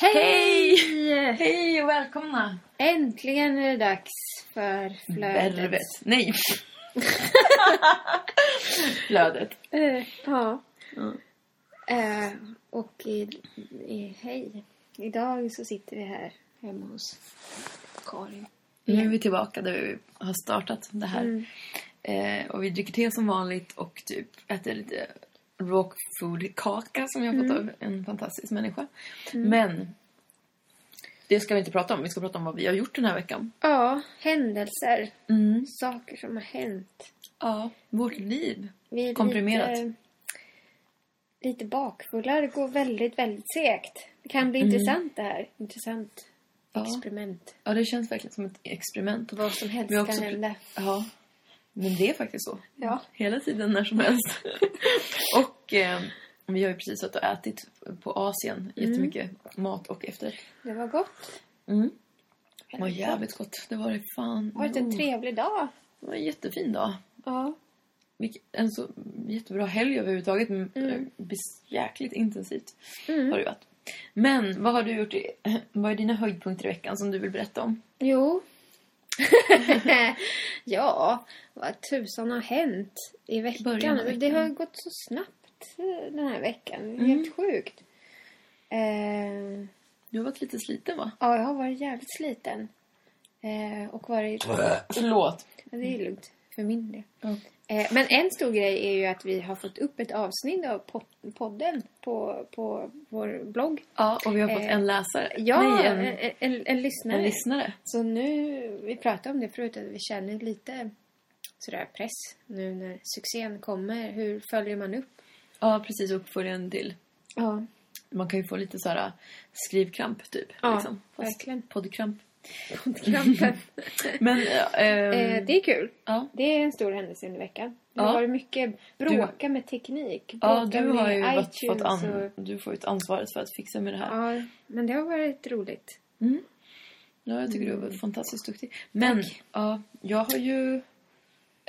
Hej! Hej och välkomna! Äntligen är det dags för flödet. Värvet. Nej! Flödet. Eh, ja. Ja. Eh, och i, i, hej. Idag så sitter vi här hemma hos Karin. Nu är vi tillbaka där vi har startat det här. Mm. Eh, och vi dricker te som vanligt och typ äter lite rock food kaka som jag fått av en fantastisk människa. Men det ska vi inte prata om. Vi ska prata om vad vi har gjort den här veckan. Ja, händelser. Mm. Saker som har hänt. Ja, vårt liv. Vi är Komprimerat. Lite, lite bakfulla. Det går väldigt, väldigt segt. Det kan bli Mm. intressant det här. Intressant Ja. experiment. Ja, det känns verkligen som ett experiment. Vad som helst kan hända. Ja, men det är faktiskt så. Ja. Hela tiden, när som helst. och eh, vi har ju precis suttit och ätit på Asien jättemycket mat och efterrätt. Det var gott. Mm. Det var jävligt gott. Det var det fan. Det har varit en Oh, trevlig dag. Det var en jättefin dag. Ja. En så jättebra helg överhuvudtaget. Men Mm. eh, jäkligt intensivt Mm. har det varit. Men vad har du gjort? I, vad är dina höjdpunkter i veckan som du vill berätta om? Jo. ja, vad tusan har hänt i veckan? Av Det veckan. har gått så snabbt den här veckan. Mm. Helt sjukt. Eh, Du har varit lite sliten va? ja, jag har varit jävligt sliten. Eh, och varit... Förlåt. Ja, det är lugnt för min del. Ja. Eh, men en stor grej är ju att vi har fått upp ett avsnitt av pod- podden på, på vår blogg. Ja, och vi har fått Eh, en läsare. Ja, Nej, en, en, en, en, lyssnare. en lyssnare. Så nu, vi pratade om det förut, att vi känner lite sådär press nu när succén kommer. Hur följer man upp? Ja, precis. Uppföljaren till. Ja, Man kan ju få lite så här äh, skrivkramp typ. Ja, liksom. Fast verkligen. Poddkramp. Poddkrampen. Men, eh, det är kul. ja. Det är en stor händelse under veckan. Det Ja. har mycket bråka med teknik. ja, du har ju varit, fått an, och- du får ju ett ansvaret för att fixa med det här. Ja, men det har varit roligt. Mm. Ja, jag tycker du har varit fantastiskt duktig. Men, Tack. ja, jag har ju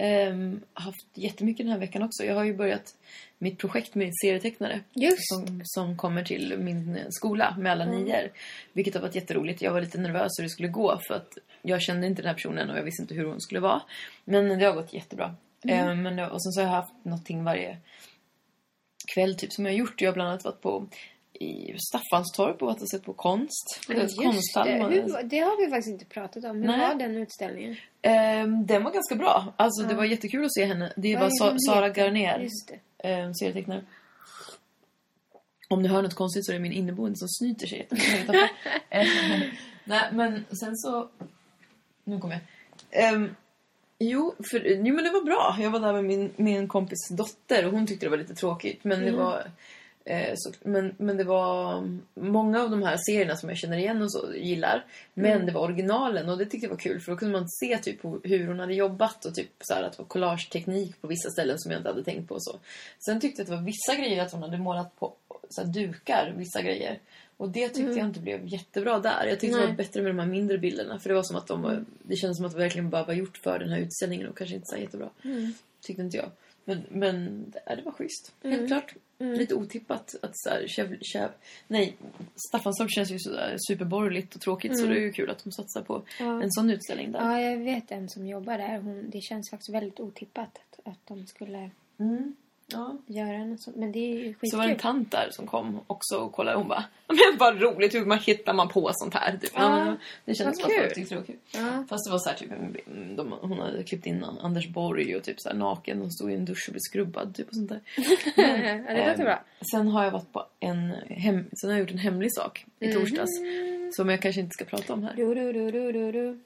ehm, haft jättemycket den här veckan också. Jag har ju börjat mitt projekt med serietecknare. Just. Som, som kommer till min skola med alla Mm. nior. Vilket har varit jätteroligt. Jag var lite nervös hur det skulle gå för att jag kände inte den här personen och jag visste inte hur hon skulle vara. Men det har gått jättebra. Mm. Det- och sen så har jag haft någonting varje kväll typ som jag har gjort. Jag har bland annat varit på i Staffanstorp och varit och sett på konst. Konsthall. det. Hur, det har vi faktiskt inte pratat om. Hur Nej. var den utställningen? Ehm, den var ganska bra. Alltså det Ja. var jättekul att se henne. Det Vad var Sa- Sara? Garner, Just det. eh, serietecknare. Om ni hör något konstigt så är det min inneboende som snyter sig jättemycket här utanför. Eh, Nej, men sen så... Nu kommer jag. Ehm, jo, för, jo, men det var bra. Jag var där med min, en kompis dotter och hon tyckte det var lite tråkigt. Men det Mm. var... Eh, så, men, men det var många av de här serierna som jag känner igen och så gillar. Men Mm. det var originalen och det tyckte jag var kul för då kunde man se typ hur hon hade jobbat och typ så här att det var collageteknik på vissa ställen som jag inte hade tänkt på och så. Sen tyckte jag att det var vissa grejer att hon hade målat på så här, dukar, vissa grejer. Och det tyckte jag inte blev jättebra där. Jag tyckte det Mm. Nej. var bättre med de här mindre bilderna för det var som att de var, det kändes som att det verkligen bara var gjort för den här utställningen och kanske inte så jättebra. Mm. Tyckte inte jag. Men, men det, det var schysst. Helt Mm. klart. Mm. Lite otippat att så här, Käv, Käv, nej, Staffanstorp känns ju sådär superborgerligt och tråkigt så Mm. det är ju kul att de satsar på Ja. en sån utställning där. Ja, jag vet en som jobbar där. Hon, det känns faktiskt väldigt otippat att, att de skulle Mm. Ja. göra något sånt. Men det är ju Så var det en skitkul. tant där som kom också och kollade och hon bara Men vad roligt, hur man hittar man på sånt här? Typ. Ja, men det kändes som att folk tyckte det var kul. Ja. Fast det var så här, typ, mm, de, hon hade klippt in Anders Borg och typ så här naken och stod i en dusch och blev skrubbad typ och sånt där. ja, det låter Ehm, bra. Sen har jag varit på en hem, sen har jag gjort en hemlig sak i Mhm. torsdags. Som jag kanske inte ska prata om här. Du, du, du.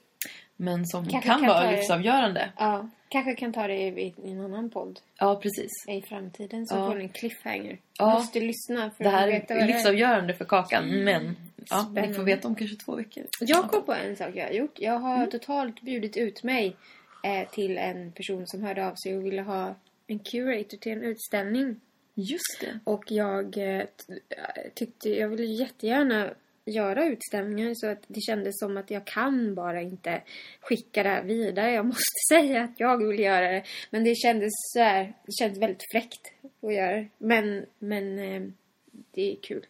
Men som Kanske kan kan vara livsavgörande. Ja, kanske kan ta det i, i en annan podd Ja, precis. i framtiden. Så Ja. får ni en cliffhanger. Ja. Måste lyssna för Det att här veta är vad är. livsavgörande för Kakan, men ja, vi Spännande. får veta om kanske två veckor. Jag kom på en sak jag har gjort. Jag har Mm. totalt bjudit ut mig eh, till en person som hörde av sig och ville ha en curator till en utställning. Just det. Och jag eh, t- tyckte, jag ville jättegärna göra utställningar så att det kändes som att jag kan bara inte skicka det här vidare. Jag måste säga att jag vill göra det. Men det kändes så här, det kändes väldigt fräckt att göra det. Men, men eh, det är kul.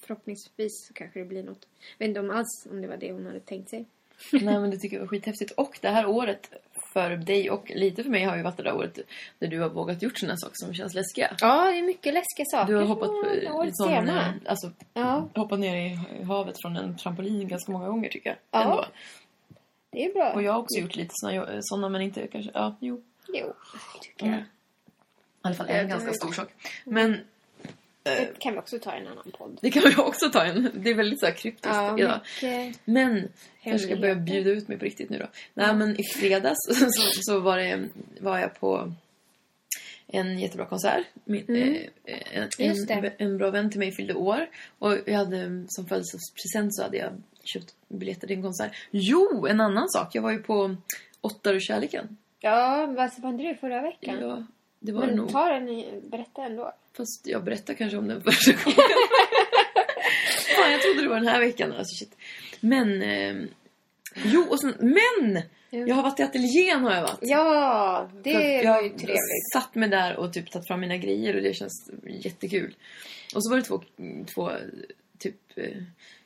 förhoppningsvis så kanske det blir något. Jag vet inte om alls om det var det hon hade tänkt sig. Nej men det tycker jag var skithäftigt. Och det här året för dig och lite för mig har ju varit det där året där du har vågat gjort sådana saker som känns läskiga. Ja, det är mycket läskiga saker. Du har hoppat, årets sån, alltså, Ja, hoppat ner i havet från en trampolin ganska många gånger tycker jag. Ja. Ändå. det är bra. Och jag har också gjort lite såna men inte kanske, ja jo. Jo, tycker jag. Mm. I alla fall Ja, en ganska stor sak. Men Det kan vi också ta i en annan podd. det kan vi också ta en. Det är väldigt så här kryptiskt Ja, idag. Men jag ska börja bjuda ut mig på riktigt nu då. Nej men i fredags så, så var, det, var jag på en jättebra konsert. Min, Mm. eh, en, en, en bra vän till mig fyllde år. Och jag hade som födelsedagspresent så hade jag köpt biljetter till en konsert. Jo, en annan sak. Jag var ju på Åttar och kärleken. Ja, vad var inte det förra veckan? Ja, det var det Men nog. ta den i, berätta ändå. Fast jag berättar kanske om den första gången. Fan, jag trodde det var den här veckan. Alltså, shit. Men... Eh, jo, och sen, men! Jag har varit i ateljén har jag varit. Ja, det var jag ju trevligt. satt mig där och typ tagit fram mina grejer och det känns jättekul. Och så var det två, två typ eh,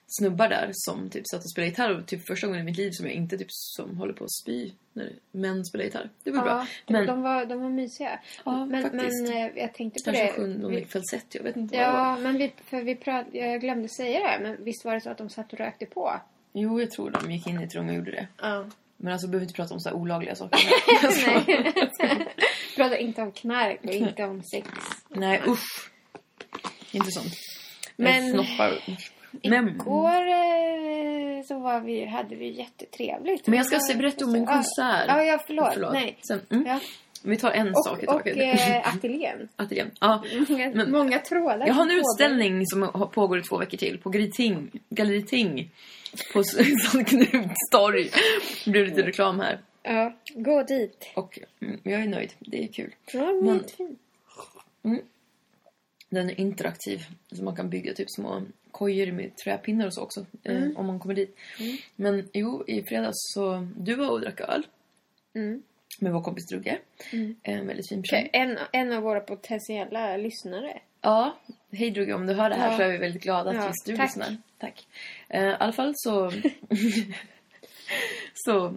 snubbar där som typ satt och spelade gitarr och typ första gången i mitt liv som jag inte typ som håller på att spy när män spelar gitarr. Det var bra. Ja, Men de, var, de var mysiga. Ja, men, faktiskt. men eh, jag tänkte på kanske det. sjöng de Vi- falsett, jag vet inte vad det var. Ja, men vi, för vi prat, jag glömde säga det, här, men visst var det så att de satt och rökte på? Jo, jag tror de gick in i ett rum och gjorde det. Ja. Men alltså, vi behöver inte prata om så här olagliga saker. Nej. Pratar inte om knark och inte om sex. Nej, usch. Inte sånt. Men- Snoppar. Men, Igår eh, så var vi, hade vi jättetrevligt. men jag ska se, berätta om min konsert. Ja, ja förlåt. Nej. Sen, mm, Ja. Vi tar en sak i Och, och taget. eh, ateljén. Ateljén. Ja. Men- många trådar. Jag har en utställning som pågår i två veckor till på Galleri Ting. Galleri Ting. På Sankt Knuts torg. Det blev lite reklam här. Ja, gå dit. Och mm, jag är nöjd. Det är kul. Ja, Men- men... fint. Den är interaktiv. Så man kan bygga typ små kojor med träpinnar och så också. Eh, om man kommer dit. Men jo, i fredags så... Du var och drack öl. Mm. Med vår kompis Drugge. En väldigt fin person. En, en av våra potentiella lyssnare. Ja, hej Drugge om du hör det här Ja. så är vi väldigt glada att Ja, just du tack. lyssnar. Tack. Eh, I alla fall så... så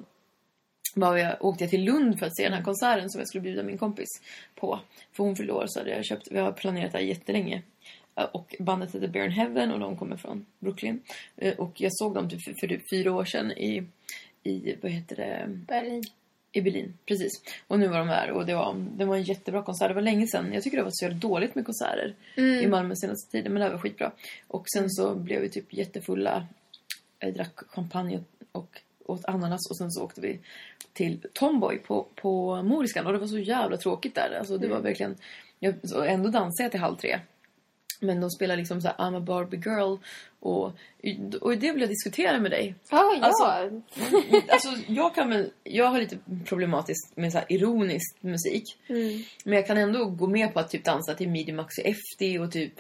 var jag, åkte jag till Lund för att se den här konserten som jag skulle bjuda min kompis på. För hon fyllde år så hade jag köpt, vi har planerat det här jättelänge. Eh, Och bandet heter Burn Heaven och de kommer från Brooklyn. Eh, Och jag såg dem typ för, för typ fyra år sedan i, i, vad heter det? Berlin. I Berlin, precis. Och nu var de där och det var, det var en jättebra konsert. Det var länge sedan. Jag tycker det var så dåligt med konserter i Malmö senaste tiden. Men det här var skitbra. Och sen så blev vi typ jättefulla. Jag drack champagne och åt ananas och sen så åkte vi till Tomboy på, på Moriskan. Och det var så jävla tråkigt där. Alltså det var verkligen... Jag, ändå dansade jag till halv tre. Men de spelar liksom så här I'm a Barbie girl. Och, och det vill jag diskutera med dig. Ja, ja. Alltså- Alltså, jag kan väl... Jag har lite problematiskt med så här ironisk musik. Mm. Men jag kan ändå gå med på att typ dansa till Midi Maxi FD och typ...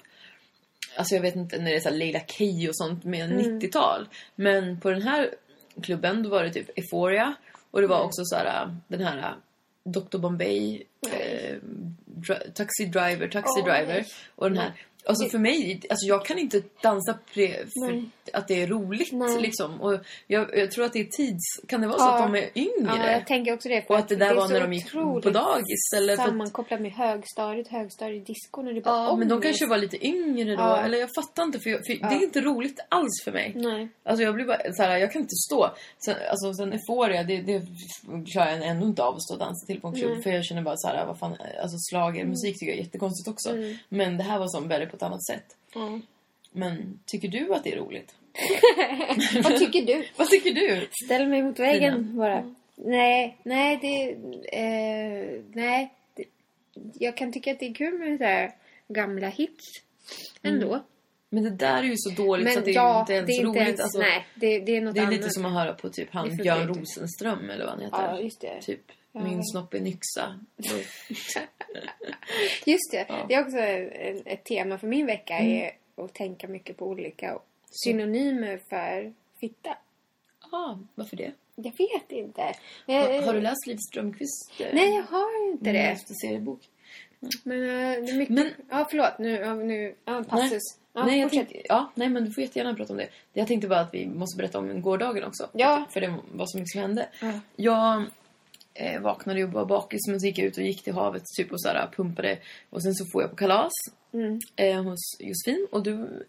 Alltså jag vet inte när det är så Leila Kay och sånt med 90-tal. Men på den här klubben då var det typ Euphoria. Och det var också så här den här äh, Dr Bombay, eh, dri- Taxi Driver, Taxi Åh, Driver. Och den här. Alltså för mig, alltså jag kan inte dansa för att det är roligt Nej. liksom. Och jag, jag tror att det är tids... Kan det vara så Ja. att de är yngre? Ja, jag tänker också det. Och att det där är var så när de gick på dagis, eller Sammankopplat med högstadiet, högstadiedisco när det bara Ja, men de kanske var lite yngre då. Ja. Eller jag fattar inte, för, jag, för det Ja. är inte roligt alls för mig. Nej. Alltså jag blir bara så här, jag kan inte stå. Sen, alltså sen Euphoria, det, det klarar jag ändå inte av att stå och dansa till på en klubb. För jag känner bara så här, vad fan, alltså slagermusik tycker jag är jättekonstigt också. Mm. Men det här var som värre på ett annat sätt. Ja. Men tycker du att det är roligt? Vad tycker du? Vad tycker du? Ställ mig mot väggen Tina. bara. Nej, nej, det... Eh, nej. Det, jag kan tycka att det är kul med så här gamla hits. Ändå. Men det där är ju så dåligt så Men att det är ja, ju inte ens det är inte roligt. ens... alltså, nej, det, det är något det är annat. lite som att höra på typ han är Björn. Rosenström eller vad han heter. Ja, just det. Typ. Min snopp är nyxa. Just det. Ja. Mm. Det är också ett, tema för min vecka. är att tänka mycket på olika synonymer för fitta. ah, varför det? Jag vet inte. Har, Jag, har du läst Liv Strömquist? eh, Nej, jag har inte mm, det. Efter seriebok? Men eh, det är mycket... Men- Ja, förlåt. Nu, ja, nu ja, passus. Ja, nej, jag tänkte, ja, nej, men du får jättegärna prata om det. Jag tänkte bara att vi måste berätta om gårdagen också. Ja. För det var så mycket som hände. Ja. Jag eh, vaknade och var bakis men så gick jag ut och gick till havet typ och så här, pumpade. Och sen så får jag på kalas Mm. eh, hos Josefin och du...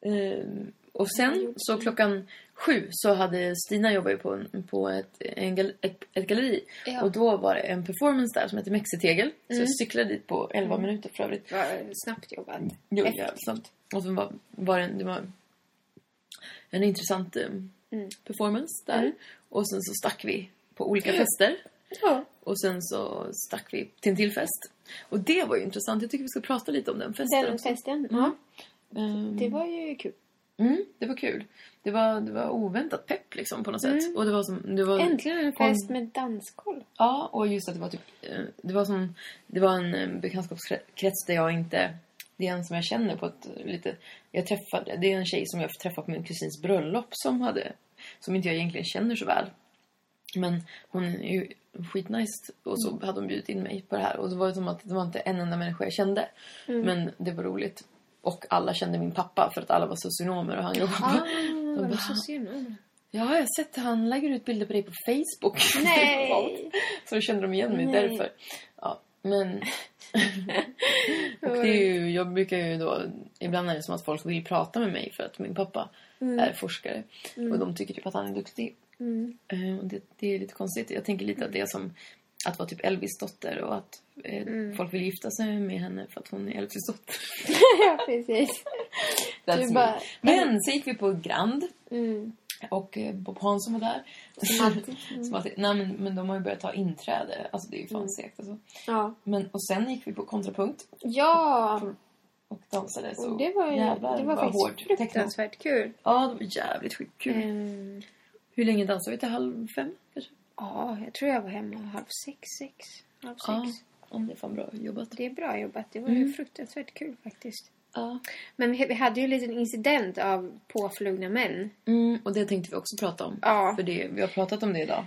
Eh, och sen så klockan sju så hade Stina jobbat på, en- på ett, en ett, ett galleri. Ja. Och då var det en performance där som heter Mexitegel. Så jag cyklade dit på 11 minuter för övrigt. Var snabbt jobbat. Jo, snabbt. Och så var, var det, en, det var en intressant eh, Mm. performance där. Mm. Och sen så stack vi på olika fester. Ja. Och sen så stack vi till en till fest. Och det var ju intressant. Jag tycker vi ska prata lite om den festen Den också. festen. Ja. Ehm, Det var ju kul. mm, det var kul. Det var, det var oväntat pepp liksom på något sätt. Mm. Och det var som... Det var, Äntligen en fest med dansgolv. Ja, och just att det var typ... eh, Det var som... Det var en eh, bekantskapskrets där jag inte... Det är en som jag känner på ett lite... Jag träffade... Det är en tjej som jag träffade på min kusins bröllop som hade... Som inte jag egentligen känner så väl. Men hon är ju skitnice. Och så hade hon bjudit in mig på det här. Och det var som att det var inte en enda människa jag kände. Men det var roligt. Och alla kände min pappa för att alla var socionomer och han jobbade Ah, var socionom? Ja, jag har sett han lägger ut bilder på dig på Facebook. Nej! Så då kände de igen mig Nej. därför. Ja, men... och det är ju, jag brukar ju då... Ibland är det som att folk vill prata med mig för att min pappa är forskare. Och de tycker typ att han är duktig. Mm. Eh, och det, det är lite konstigt. Jag tänker lite att det är som att vara typ Elvis dotter och att eh, Mm. folk vill gifta sig med henne för att hon är Elvis dotter. ja, precis. Bara- Men så gick vi på Grand Mm. och eh, Bob Hansson var där. Som alltid. Som alltid. Nej, men, men de har ju börjat ta inträde. Alltså det är ju fan segt alltså. Ja. Men, och sen gick vi på kontrapunkt Ja! och dansade så Och det var, jävlar det var vad faktiskt hårt. Techno. fruktansvärt kul. Ja, det var jävligt skitkul. Ehm, Hur länge dansade vi? Till halv fem kanske? ja, jag tror jag var hemma halv sex, sex. Halv sex. Ja, ja, det är fan bra jobbat. Det är bra jobbat. Det var Mm. ju fruktansvärt kul faktiskt. Ja. Men vi, vi hade ju en liten incident av påflugna män. Mm, och det tänkte vi också prata om. Ja. För det, vi har pratat om det idag.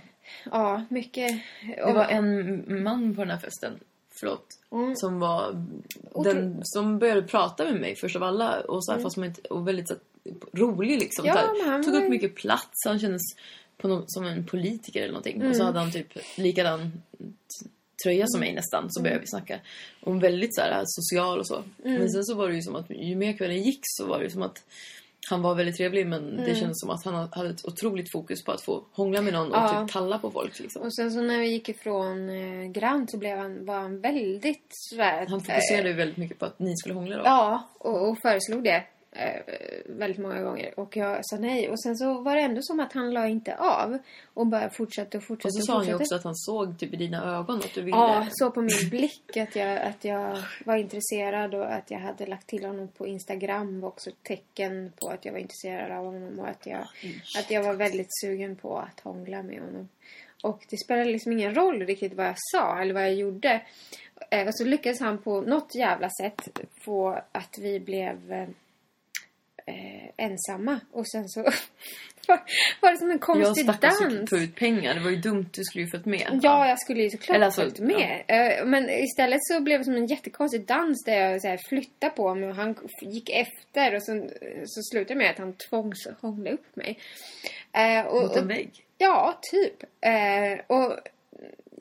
Ja, mycket. Det var en man på den här festen, förlåt, Mm. som var den som började prata med mig först av alla. Och, så här, fast man inte, och väldigt så här, rolig liksom. Ja, han tog upp mycket plats. Han kändes på något, som en politiker eller någonting. Mm. Och så hade han typ likadan tröja som mig nästan. Mm. Så började vi snacka. Och väldigt så här, social och så. Men sen så var det ju som att ju mer kvällen gick så var det som att han var väldigt trevlig men Mm. det kändes som att han hade ett otroligt fokus på att få hångla med någon och Ja. typ talla på folk. Liksom. Och sen så när vi gick ifrån eh, Grant så blev han, var han väldigt sådär... Han fokuserade ju väldigt mycket på att ni skulle hångla då. Ja, och, och föreslog det eh, väldigt många gånger. Och jag sa nej. Och sen så var det ändå som att han la inte av. Och bara fortsatte och fortsatte Och så sa han ju också att han såg typ i dina ögon att du ville... Ja, så på min blick att jag, att jag var intresserad och att jag hade lagt till honom på Instagram var också ett tecken på att jag var intresserad av honom och att jag, att jag var väldigt sugen på att hångla med honom. Och det spelade liksom ingen roll riktigt vad jag sa eller vad jag gjorde. Eh, Och så lyckades han på något jävla sätt få att vi blev eh, ensamma. Och sen så var, det som en jag konstig stack dans. och tog ut pengar. Det var ju dumt, du skulle ju följt med. Ja, jag skulle ju såklart Eller alltså, följt med. Eh, Men istället så blev det som en jättekonstig dans där jag så här flyttade på mig och han gick efter och sen så slutade det med att han tvångshånglade upp mig. Eh, och, Mot en vägg. ja, typ. Eh, och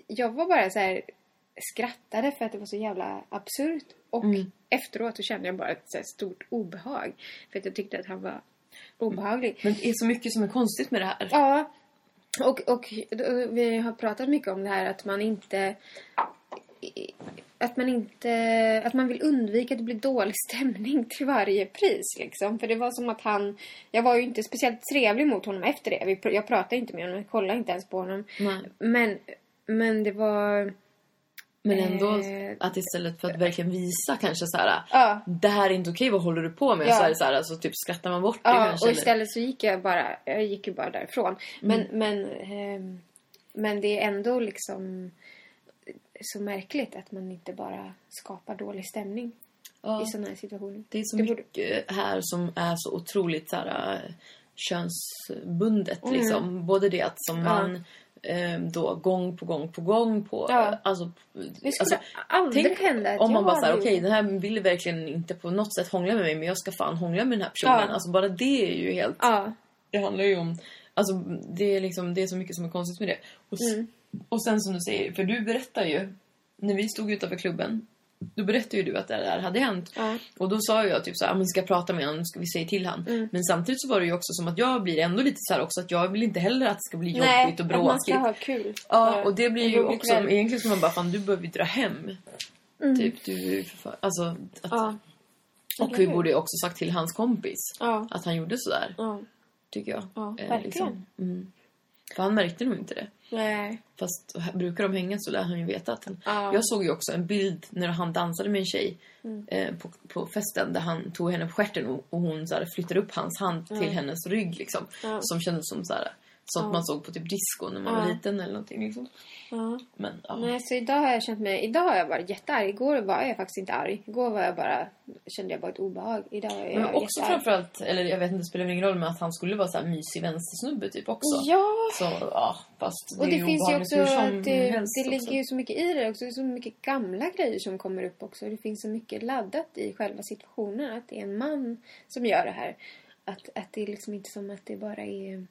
jag var bara så här skrattade för att det var så jävla absurt. Och Mm. efteråt så kände jag bara ett så stort obehag. För att jag tyckte att han var obehaglig. Men det är så mycket som är konstigt med det här. Ja, och, och vi har pratat mycket om det här att man inte... Att man inte... Att man vill undvika att det blir dålig stämning till varje pris liksom. För det var som att han... Jag var ju inte speciellt trevlig mot honom efter det. Jag pratade inte med honom, jag kollade inte ens på honom. Nej. Men, men det var... Men ändå Eh. att istället för att verkligen visa kanske så här. Ja. Det här är inte okej, vad håller du på med? Ja. Så är det så här, alltså, typ skrattar man bort det Ja, kanske. och istället så gick jag bara, jag gick ju bara därifrån. Men, men, ehm, men det är ändå liksom så märkligt att man inte bara skapar dålig stämning ja. i sådana här situationer. Det är så Det borde- mycket här som är så otroligt så här, äh, könsbundet. Mm. Liksom. Både det att som man eh, då gång på gång på gång på... Ja. Alltså, Det skulle alltså, aldrig tänk hända om man bara såhär, okej gjort den här vill verkligen inte på något sätt hångla med mig men jag ska fan hångla med den här personen. Ja. Alltså bara det är ju helt... Ja. Det handlar ju om... Alltså det är liksom, det är så mycket som är konstigt med det. Och, Mm. och sen som du säger, för du berättar ju, när vi stod utanför klubben, då berättade ju du att det där hade hänt. Ja. Och då sa jag typ så här, "Ja, men ska jag prata med honom, ska vi säga till han. Mm. Men samtidigt så var det ju också som att jag blir ändå lite så här också att jag vill inte heller att det ska bli Nej, jobbigt och att man ska bråkigt. ha kul. Ja, och det blir ju också, kväll. egentligen ska man bara, fan du behöver ju dra hem. Mm. Typ, du alltså, att, Ja. och vi borde ju också sagt till hans kompis att han gjorde sådär, Ja. tycker jag. Ja, Eh, verkligen. mm. För han märkte nog inte det. Nej. Fast brukar de hänga så lär han ju veta att han... Ja. Jag såg ju också en bild när han dansade med en tjej Mm. eh, på, på festen där han tog henne på stjärten och, och hon så här, flyttade upp hans hand till hennes rygg liksom. Ja. Som kändes som så här, sånt Ja. man såg på typ disco när man Ja. var liten eller någonting liksom. Ja. Men ja. Nej, så idag har jag känt mig... Idag har jag varit jättearg. Igår var jag faktiskt inte arg. Igår var jag bara... Kände jag bara ett obehag. Idag är jag Men också jättearg. framförallt, eller jag vet inte, det spelar ingen roll, men att han skulle vara så här mysig vänstersnubbe typ också. Ja! Så ja, fast det, Och det är ju finns ju också... Det, det också. ligger ju så mycket i det också. Det är så mycket gamla grejer som kommer upp också. Det finns så mycket laddat i själva situationen. Att det är en man som gör det här. Att, att det är liksom inte som att det bara är...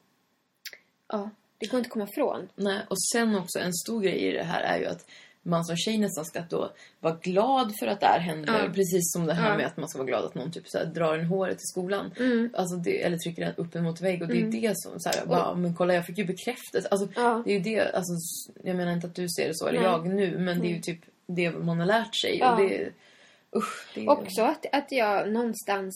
Ja, det går inte att komma ifrån. Nej, och sen också en stor grej i det här är ju att man som tjej nästan ska då vara glad för att det här händer. Ja. Precis som det här Ja. med att man ska vara glad att någon typ så här, drar en håret i skolan. Mm. Alltså det, eller trycker den upp en mot vägg. Och det är det som så här, bara, men kolla jag fick ju bekräftelse. Alltså, Ja. det är det, alltså, jag menar inte att du ser det så, eller Nej. jag nu. Men det är ju typ det man har lärt sig. Och det, usch, det är, Också att, att jag någonstans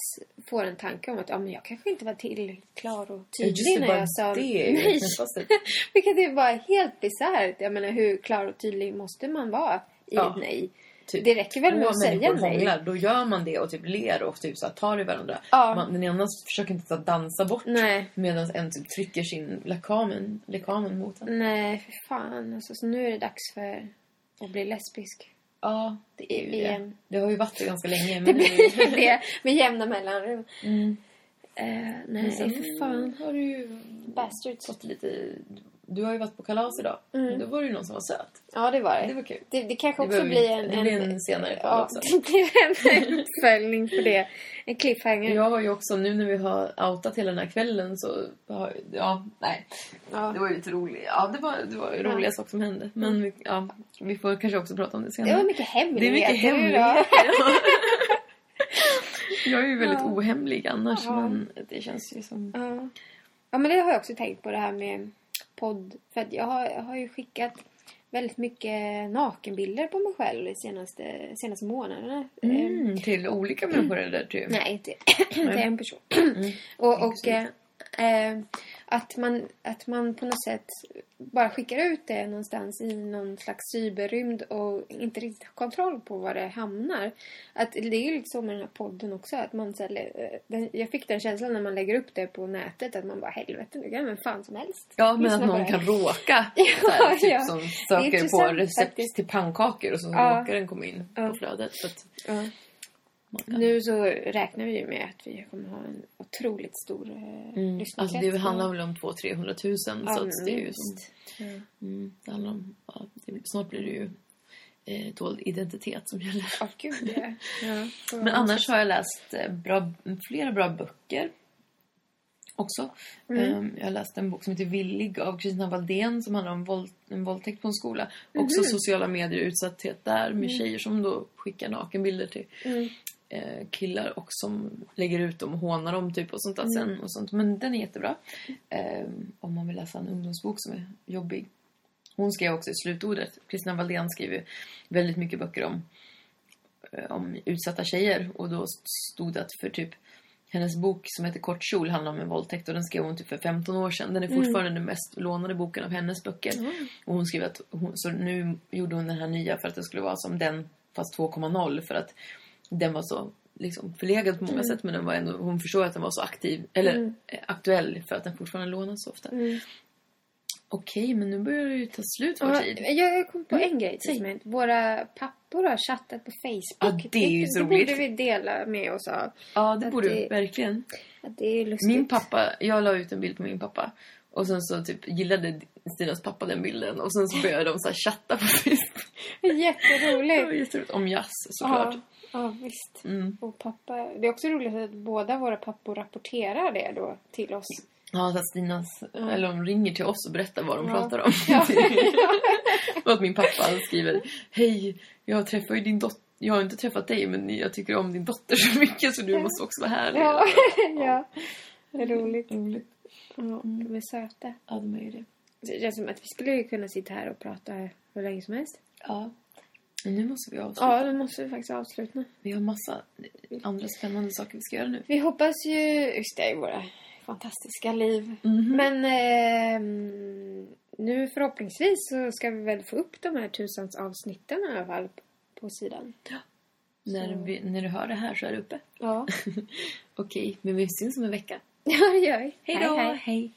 får en tanke om att ja, men jag kanske inte var tillräckligt klar och tydlig när jag sa det är ju nej. Vilket är bara helt bisarrt. Jag menar hur klar och tydlig måste man vara i Ja. ett nej? Typ, Det räcker väl med att säga nej? hånglar, då gör man det och typ ler och typ så här, tar i varandra. Ja. Man, den ena försöker inte här, dansa bort medan en typ trycker sin lekamen, lekamen mot en. Nej, för fan. Alltså, så nu är det dags för att bli lesbisk. Ja, det är ju Igen. det. Det har ju varit det ganska länge. Det Men nu, blir det med jämna mellanrum. mm. Men nej, sen för fan. har du ju Bastards. fått lite... Du har ju varit på kalas idag. Mm. Då var det ju någon som var söt. Ja, det var Det det. var kul. Det, det kanske Det också behöver blir en... det blir en senare podd ja, också. Det blir en uppföljning på det. En cliffhanger. Jag har ju också, nu när vi har outat hela den här kvällen så... Har, ja, nej. Ja. Det var ju lite roligt. Ja, det var, det var ju Ja. roliga saker som hände. Men vi, ja, vi får kanske också prata om det Det senare. var mycket Det är hemligheter. mycket hemligheter. jag är ju väldigt ohemlig annars, men det känns ju som... Ja. ja, men det har jag också tänkt på det här med podd. För att jag har, jag har ju skickat väldigt mycket nakenbilder på mig själv de senaste, senaste månaderna. Mm, till olika människor där typ. Nej, till, till en person. Mm. och och eh, att, man, att man på något sätt bara skickar ut det någonstans i någon slags cyberrymd och inte riktigt har kontroll på var det hamnar. Att det är lite så med den här podden också. Att man, så här, eh, den, jag fick den känslan när man lägger upp det på nätet att man bara helvete, nu kan vem fan som helst. Ja, men lyssna att någon kan råka så här, typ ja. som söker på recept faktiskt. till pannkakor och så Ja. råkar den komma in Ja. på flödet. Så att Ja. Man kan... Nu så räknar vi ju med att vi kommer ha en otroligt stor eh, mm. lyssnarkrets. Alltså det handlar väl om 200-300 tusen Ja, så att det är ju minst. som, Ja. mm, det handlar om, ja, det, snart blir det ju eh, dold identitet som gäller. Ja, gud ja. ja. Men annars har jag läst eh, bra, flera bra böcker också. Mm. Ehm, Jag har läst en bok som heter Villig av Kristina Valdén som handlar om våld, en våldtäkt på en skola. Mhm. Också sociala medier och utsatthet där med tjejer som då skickar nakenbilder till Mm. Eh, killar och som lägger ut dem och hånar dem typ och sånt där sen och sånt. Men den är jättebra. Ehm, om man vill läsa en ungdomsbok som är jobbig. Hon skrev också i slutordet. Kristina Valdén skriver ju väldigt mycket böcker om, eh, om utsatta tjejer och då stod det att för typ hennes bok som heter Kort kjol handlar om en våldtäkt och den skrev hon typ för 15 år sedan. Den är fortfarande den mest lånade boken av hennes böcker. Och hon skrev att hon, så nu gjorde hon den här nya för att det skulle vara som den fast 2.0 för att den var så liksom förlegad på många sätt men den var ändå, hon förstår att den var så aktiv eller Mm. eh, aktuell för att den fortfarande lånas så ofta. Mm. Okej, men nu börjar det ju ta slut vår Ja, tid. jag kom på Mm, en grej till som. Våra pappor har chattat på Facebook. Ja, det är ju så det roligt. borde vi dela med oss av. Ja, det Att borde det- verkligen. Att det är lustigt. Min pappa, jag la ut en bild på min pappa. Och sen så typ gillade Stinas pappa den bilden. Och sen så började de så här chatta på Facebook. Det var Jätteroligt. jätteroligt. Om jazz såklart. Ja, ja, visst. Mm. Och pappa, det är också roligt att båda våra pappor rapporterar det då till oss. Ja, så att Stinas, eller de ringer till oss och berättar vad de Ja. pratar om. Ja. och att min pappa skriver Hej, jag träffar ju din dotter. Jag har inte träffat dig men jag tycker om din dotter så mycket så du måste också vara här. Ja, ja. Det är roligt. Roligt. Ja, de är söta. Ja, de är ju det. Det känns som att vi skulle ju kunna sitta här och prata hur länge som helst. Ja. Nu måste vi avsluta. Ja, då måste vi faktiskt avsluta. Vi har massa andra spännande saker vi ska göra nu. Vi hoppas ju... Just det, i våra fantastiska liv. Mhm. Men ehm, nu förhoppningsvis så ska vi väl få upp de här tusans avsnitten i alla fall på sidan. När, vi, när du hör det här så är det uppe. Ja, Okej, men vi syns om en vecka. ja det gör vi. Hej då! hej.